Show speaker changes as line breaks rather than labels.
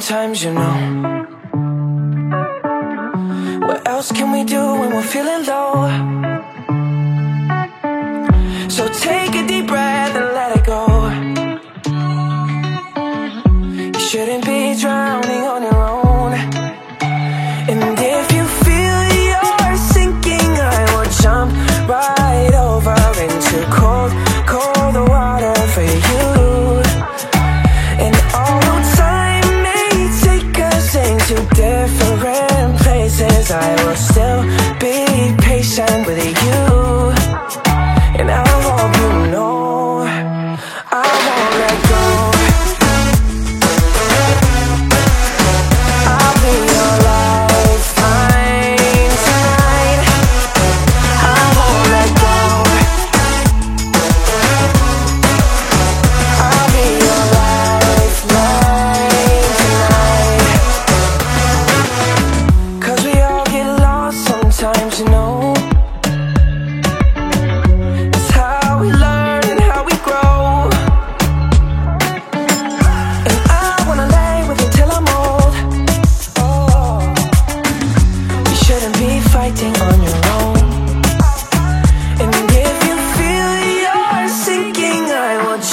sometimes, you know. What else can we do when we're feeling low? So take it I will.